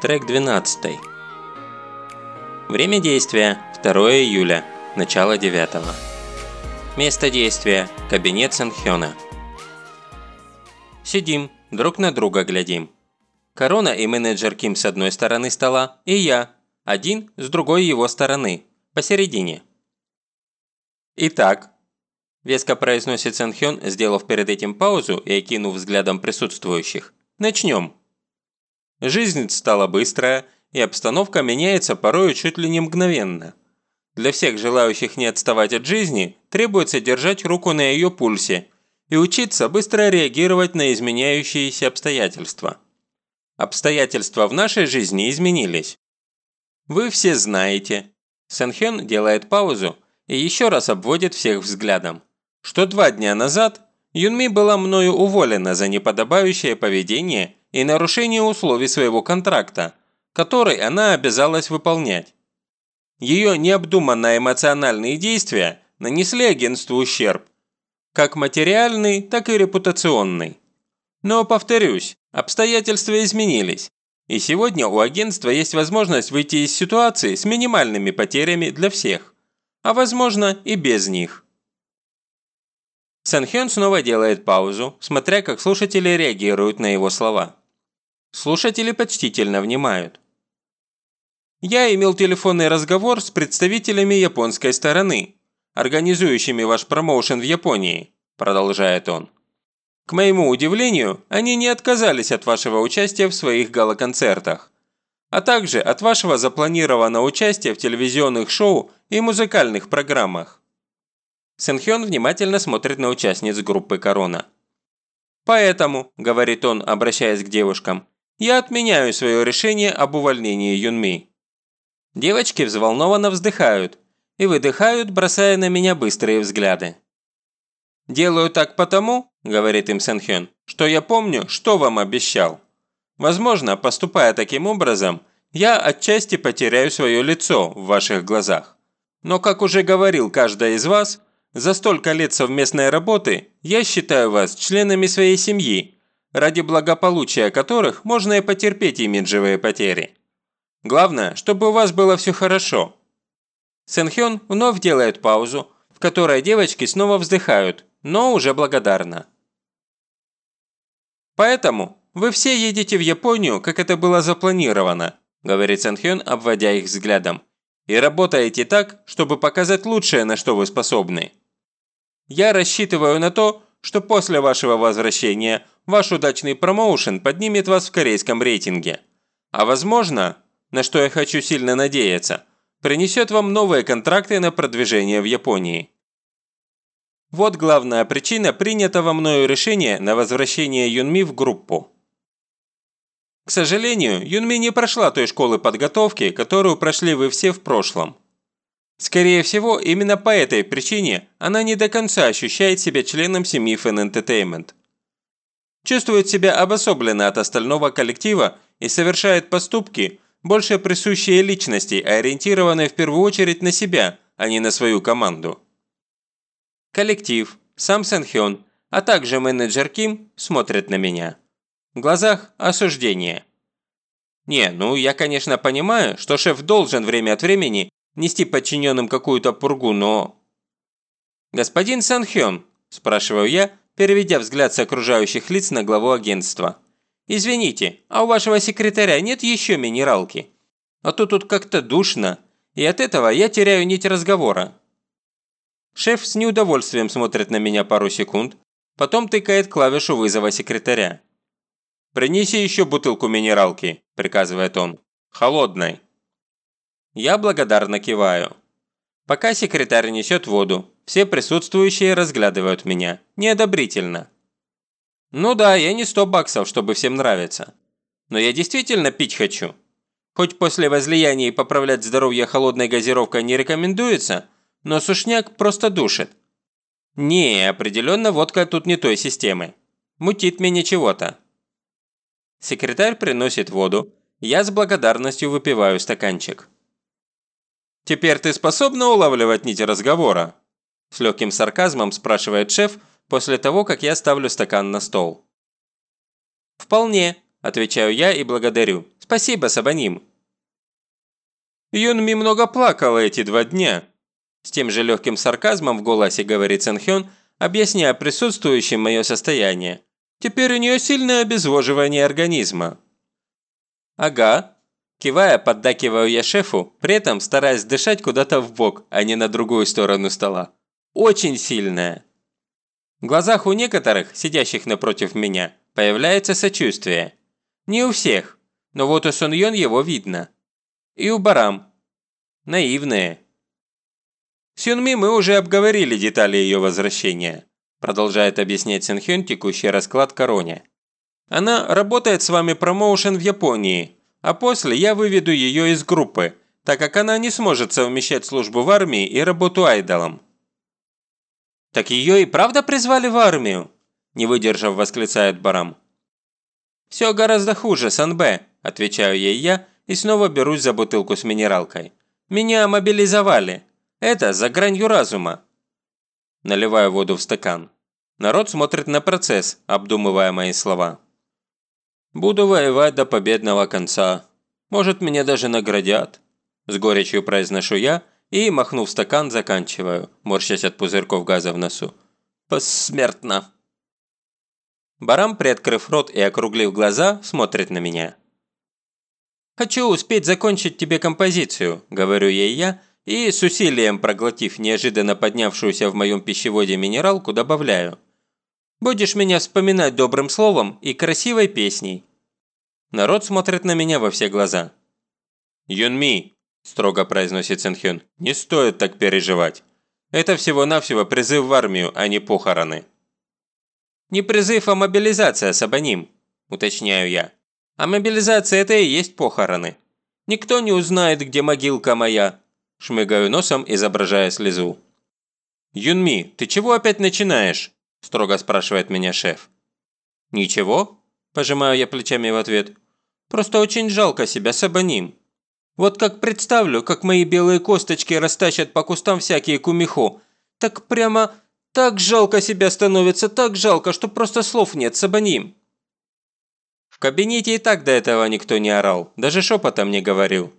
Трек 12. Время действия – 2 июля, начало 9. Место действия – кабинет Санхёна. Сидим, друг на друга глядим. Корона и менеджер Ким с одной стороны стола, и я, один с другой его стороны, посередине. «Итак», – веско произносит Санхён, сделав перед этим паузу и окинув взглядом присутствующих, – «начнем». Жизнь стала быстрая, и обстановка меняется порою чуть ли не мгновенно. Для всех желающих не отставать от жизни требуется держать руку на ее пульсе и учиться быстро реагировать на изменяющиеся обстоятельства. Обстоятельства в нашей жизни изменились. Вы все знаете. Сэнхён делает паузу и еще раз обводит всех взглядом, что два дня назад Юнми была мною уволена за неподобающее поведение и нарушение условий своего контракта, который она обязалась выполнять. Ее необдуманно эмоциональные действия нанесли агентству ущерб, как материальный, так и репутационный. Но, повторюсь, обстоятельства изменились, и сегодня у агентства есть возможность выйти из ситуации с минимальными потерями для всех, а возможно и без них. Санхён снова делает паузу, смотря как слушатели реагируют на его слова. Слушатели почтительно внимают. Я имел телефонный разговор с представителями японской стороны, организующими ваш промоушен в Японии, продолжает он. К моему удивлению, они не отказались от вашего участия в своих галоконцертах, а также от вашего запланированного участия в телевизионных шоу и музыкальных программах. Сэнхён внимательно смотрит на участниц группы «Корона». «Поэтому», – говорит он, обращаясь к девушкам, – «я отменяю свое решение об увольнении Юнми». Девочки взволнованно вздыхают и выдыхают, бросая на меня быстрые взгляды. «Делаю так потому», – говорит им Сэнхён, – «что я помню, что вам обещал. Возможно, поступая таким образом, я отчасти потеряю свое лицо в ваших глазах. Но, как уже говорил каждая из вас, за столько лет совместной работы я считаю вас членами своей семьи, ради благополучия которых можно и потерпеть имиджевые потери. Главное, чтобы у вас было все хорошо». Сэнхён вновь делает паузу, в которой девочки снова вздыхают, но уже благодарно. «Поэтому вы все едете в Японию, как это было запланировано», говорит Сэнхён, обводя их взглядом и работаете так, чтобы показать лучшее, на что вы способны. Я рассчитываю на то, что после вашего возвращения ваш удачный промоушен поднимет вас в корейском рейтинге. А возможно, на что я хочу сильно надеяться, принесет вам новые контракты на продвижение в Японии. Вот главная причина принятого мною решения на возвращение Юнми в группу. К сожалению, Юнми не прошла той школы подготовки, которую прошли вы все в прошлом. Скорее всего, именно по этой причине она не до конца ощущает себя членом семьи Fan Entertainment. Чувствует себя обособленно от остального коллектива и совершает поступки, больше присущие личности, ориентированные в первую очередь на себя, а не на свою команду. Коллектив, сам Сэн Хён, а также менеджер Ким смотрят на меня. В глазах осуждение. Не, ну я, конечно, понимаю, что шеф должен время от времени нести подчиненным какую-то пургу, но... «Господин Санхён», – спрашиваю я, переведя взгляд с окружающих лиц на главу агентства. «Извините, а у вашего секретаря нет еще минералки? А то тут как-то душно, и от этого я теряю нить разговора». Шеф с неудовольствием смотрит на меня пару секунд, потом тыкает клавишу вызова секретаря. «Принеси еще бутылку минералки», – приказывает он. «Холодной». Я благодарно киваю. Пока секретарь несет воду, все присутствующие разглядывают меня. Неодобрительно. Ну да, я не 100 баксов, чтобы всем нравиться. Но я действительно пить хочу. Хоть после возлияния поправлять здоровье холодной газировкой не рекомендуется, но сушняк просто душит. Не, определенно водка тут не той системы. Мутит меня чего-то. Секретарь приносит воду, я с благодарностью выпиваю стаканчик. «Теперь ты способна улавливать нити разговора?» С легким сарказмом спрашивает шеф после того, как я ставлю стакан на стол. «Вполне», – отвечаю я и благодарю. «Спасибо, Сабаним». Юнми много плакала эти два дня. С тем же легким сарказмом в голосе говорит Сэнхён, объясняя присутствующим мое состояние. Теперь у нее сильное обезвоживание организма. Ага. Кивая, поддакиваю я шефу, при этом стараясь дышать куда-то в бок, а не на другую сторону стола. Очень сильное. В глазах у некоторых, сидящих напротив меня, появляется сочувствие. Не у всех, но вот у Сон Йон его видно. И у Барам. Наивные. С Юнми мы уже обговорили детали ее возвращения. Продолжает объяснять Синхён текущий расклад Короне. Она работает с вами промоушен в Японии, а после я выведу ее из группы, так как она не сможет совмещать службу в армии и работу айдолом. «Так ее и правда призвали в армию?» Не выдержав, восклицает Барам. «Все гораздо хуже, Санбэ», – отвечаю ей я и снова берусь за бутылку с минералкой. «Меня мобилизовали. Это за гранью разума». Наливаю воду в стакан. Народ смотрит на процесс, обдумывая мои слова. «Буду воевать до победного конца. Может, меня даже наградят», – с горечью произношу я и, махнув стакан, заканчиваю, морщась от пузырьков газа в носу. «Посмертно!» Барам, приоткрыв рот и округлив глаза, смотрит на меня. «Хочу успеть закончить тебе композицию», – говорю ей я, и, с усилием проглотив неожиданно поднявшуюся в моем пищеводе минералку, добавляю. «Будешь меня вспоминать добрым словом и красивой песней». Народ смотрит на меня во все глаза. «Юнми», – строго произносит Сэнхён, – «не стоит так переживать. Это всего-навсего призыв в армию, а не похороны». «Не призыв, а мобилизация, Сабаним», – уточняю я. «А мобилизация – это и есть похороны. Никто не узнает, где могилка моя», – шмыгаю носом, изображая слезу. «Юнми, ты чего опять начинаешь?» – строго спрашивает меня шеф. «Ничего», – пожимаю я плечами в ответ. «Просто очень жалко себя, Сабаним. Вот как представлю, как мои белые косточки растащат по кустам всякие кумихо, так прямо так жалко себя становится, так жалко, что просто слов нет, Сабаним. В кабинете и так до этого никто не орал, даже шепотом не говорил.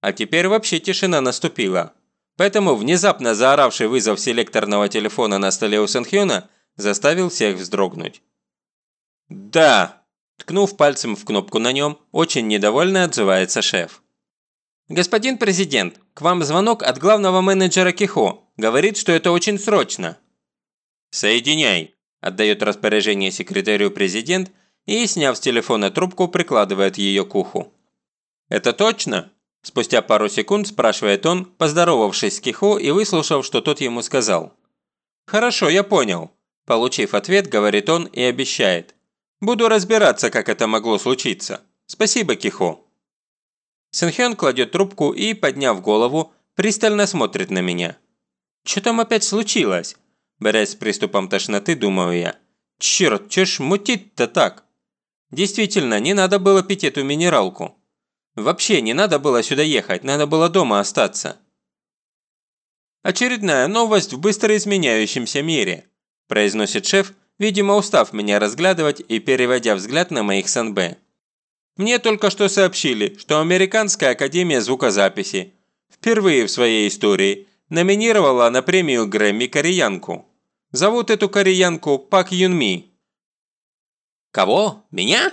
А теперь вообще тишина наступила. Поэтому внезапно заоравший вызов селекторного телефона на столе у Сэнхёна заставил всех вздрогнуть. «Да!» – ткнув пальцем в кнопку на нем, очень недовольно отзывается шеф. «Господин президент, к вам звонок от главного менеджера Кихо. Говорит, что это очень срочно». «Соединяй», – отдает распоряжение секретарю президент и, сняв с телефона трубку, прикладывает ее к уху. «Это точно?» – спустя пару секунд спрашивает он, поздоровавшись с Кихо и выслушав, что тот ему сказал. «Хорошо, я понял», – получив ответ, говорит он и обещает. «Буду разбираться, как это могло случиться. Спасибо, Кихо». Сэнхён кладет трубку и, подняв голову, пристально смотрит на меня. «Что там опять случилось?» Борясь с приступом тошноты, думаю я. Черт, чё ж мутить-то так? Действительно, не надо было пить эту минералку. Вообще не надо было сюда ехать, надо было дома остаться. «Очередная новость в быстро изменяющемся мире», – произносит шеф, видимо устав меня разглядывать и переводя взгляд на моих СНБ. «Мне только что сообщили, что Американская Академия Звукозаписи впервые в своей истории – номинировала на премию Грэмми кореянку. Зовут эту кореянку Пак Юнми. «Кого? Меня?»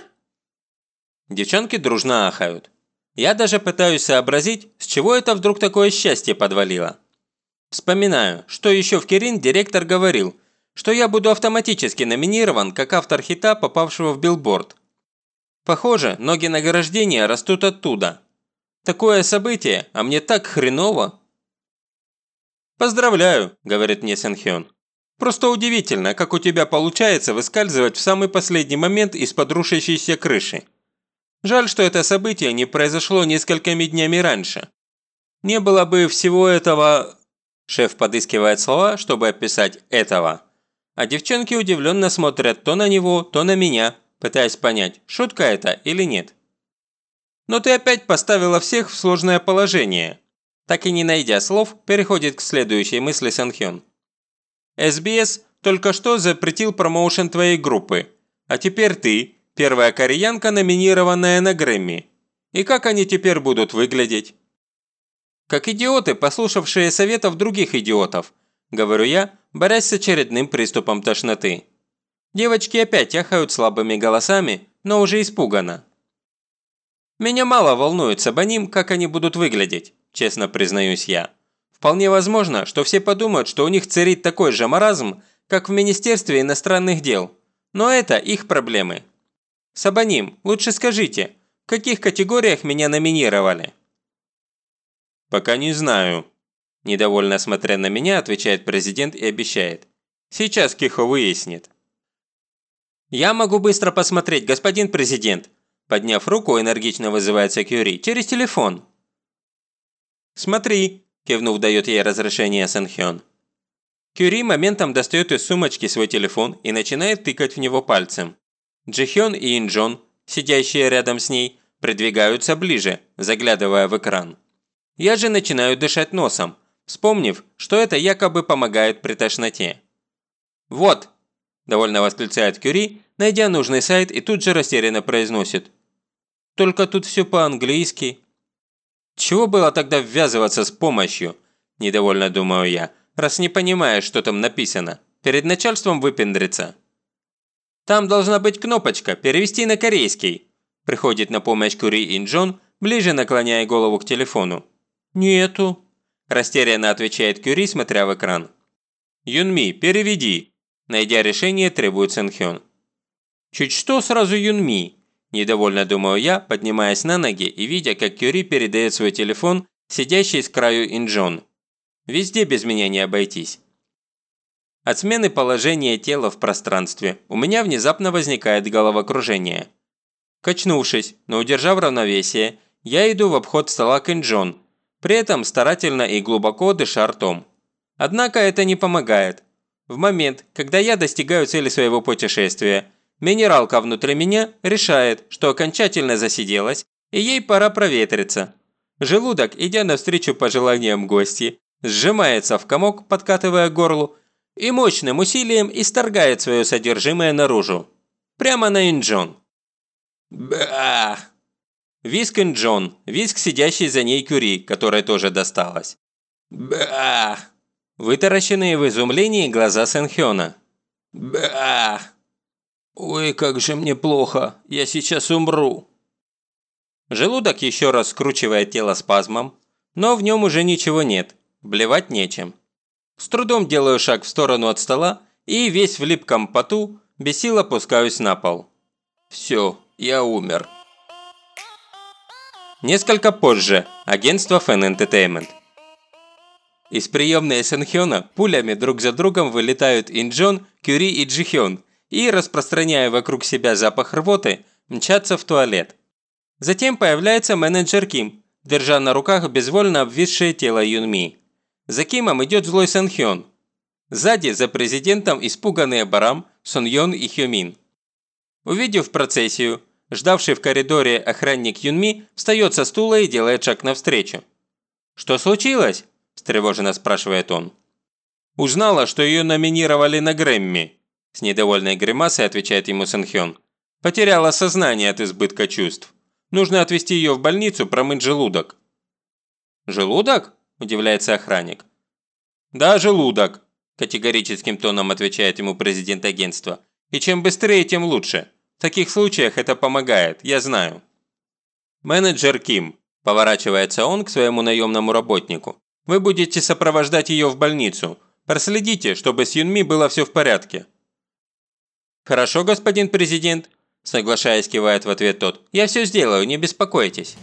Девчонки дружно ахают. Я даже пытаюсь сообразить, с чего это вдруг такое счастье подвалило. Вспоминаю, что еще в Кирин директор говорил, что я буду автоматически номинирован как автор хита, попавшего в билборд. Похоже, ноги награждения растут оттуда. Такое событие, а мне так хреново. «Поздравляю», – говорит мне Сэнхён. «Просто удивительно, как у тебя получается выскальзывать в самый последний момент из-под рушащейся крыши. Жаль, что это событие не произошло несколькими днями раньше. Не было бы всего этого...» Шеф подыскивает слова, чтобы описать «этого». А девчонки удивленно смотрят то на него, то на меня, пытаясь понять, шутка это или нет. «Но ты опять поставила всех в сложное положение», так и не найдя слов, переходит к следующей мысли Санхён. СБС только что запретил промоушен твоей группы, а теперь ты, первая кореянка, номинированная на Грэмми. И как они теперь будут выглядеть? Как идиоты, послушавшие советов других идиотов, говорю я, борясь с очередным приступом тошноты. Девочки опять яхают слабыми голосами, но уже испуганно. Меня мало волнует Сабаним, как они будут выглядеть, честно признаюсь я. Вполне возможно, что все подумают, что у них царит такой же маразм, как в Министерстве иностранных дел. Но это их проблемы. Сабаним, лучше скажите, в каких категориях меня номинировали? Пока не знаю. Недовольно смотря на меня, отвечает президент и обещает. Сейчас Кихо выяснит. «Я могу быстро посмотреть, господин президент!» Подняв руку, энергично вызывается Кюри. «Через телефон!» «Смотри!» – кивнув, дает ей разрешение Сэнхён. Кюри моментом достает из сумочки свой телефон и начинает тыкать в него пальцем. Джихён и Инджон, сидящие рядом с ней, придвигаются ближе, заглядывая в экран. Я же начинаю дышать носом, вспомнив, что это якобы помогает при тошноте. «Вот!» – довольно восклицает Кюри, найдя нужный сайт и тут же растерянно произносит. «Только тут все по-английски». «Чего было тогда ввязываться с помощью?» – недовольно думаю я, раз не понимаешь, что там написано. Перед начальством выпендриться. «Там должна быть кнопочка «Перевести на корейский», – приходит на помощь Кюри Инджон, ближе наклоняя голову к телефону. «Нету», – растерянно отвечает Кюри, смотря в экран. «Юнми, переведи», Найдя решение, требует Сэнхён. «Чуть что, сразу Юнми», – недовольно думаю я, поднимаясь на ноги и видя, как Кюри передает свой телефон, сидящий с краю Инджон. «Везде без меня не обойтись». От смены положения тела в пространстве у меня внезапно возникает головокружение. Качнувшись, но удержав равновесие, я иду в обход стола к Инджон, при этом старательно и глубоко дыша ртом. Однако это не помогает. В момент, когда я достигаю цели своего путешествия, минералка внутри меня решает, что окончательно засиделась, и ей пора проветриться. Желудок, идя навстречу пожеланиям гости, сжимается в комок, подкатывая горлу, и мощным усилием исторгает свое содержимое наружу. Прямо на Инджон. Бах! Виск Инджон, виск сидящий за ней Кюри, которой тоже досталось. Бах! Вытаращенные в изумлении глаза Сэнхёна. «Ба! Ой, как же мне плохо! Я сейчас умру!» Желудок еще раз скручивает тело спазмом, но в нем уже ничего нет, блевать нечем. С трудом делаю шаг в сторону от стола и весь в липком поту без сил опускаюсь на пол. Все, я умер. Несколько позже. Агентство Fan Entertainment. Из приемной Сэнхёна пулями друг за другом вылетают Инджон, Кюри и Джихён и, распространяя вокруг себя запах рвоты, мчатся в туалет. Затем появляется менеджер Ким, держа на руках безвольно обвисшее тело Юнми. За Кимом идет злой Сэнхён. Сзади, за президентом, испуганные Барам, Соньон и Хёмин. Увидев процессию, ждавший в коридоре охранник Юнми встает со стула и делает шаг навстречу. «Что случилось?» – встревоженно спрашивает он. «Узнала, что ее номинировали на Грэмми», – с недовольной гримасой отвечает ему Сэнхён. «Потеряла сознание от избытка чувств. Нужно отвезти ее в больницу, промыть желудок». «Желудок?» – удивляется охранник. «Да, желудок», – категорическим тоном отвечает ему президент агентства. «И чем быстрее, тем лучше. Таких случаях это помогает, я знаю». «Менеджер Ким», – поворачивается он к своему наемному работнику. Вы будете сопровождать ее в больницу. Проследите, чтобы с Юнми было все в порядке». «Хорошо, господин президент», – соглашаясь, кивает в ответ тот. «Я все сделаю, не беспокойтесь».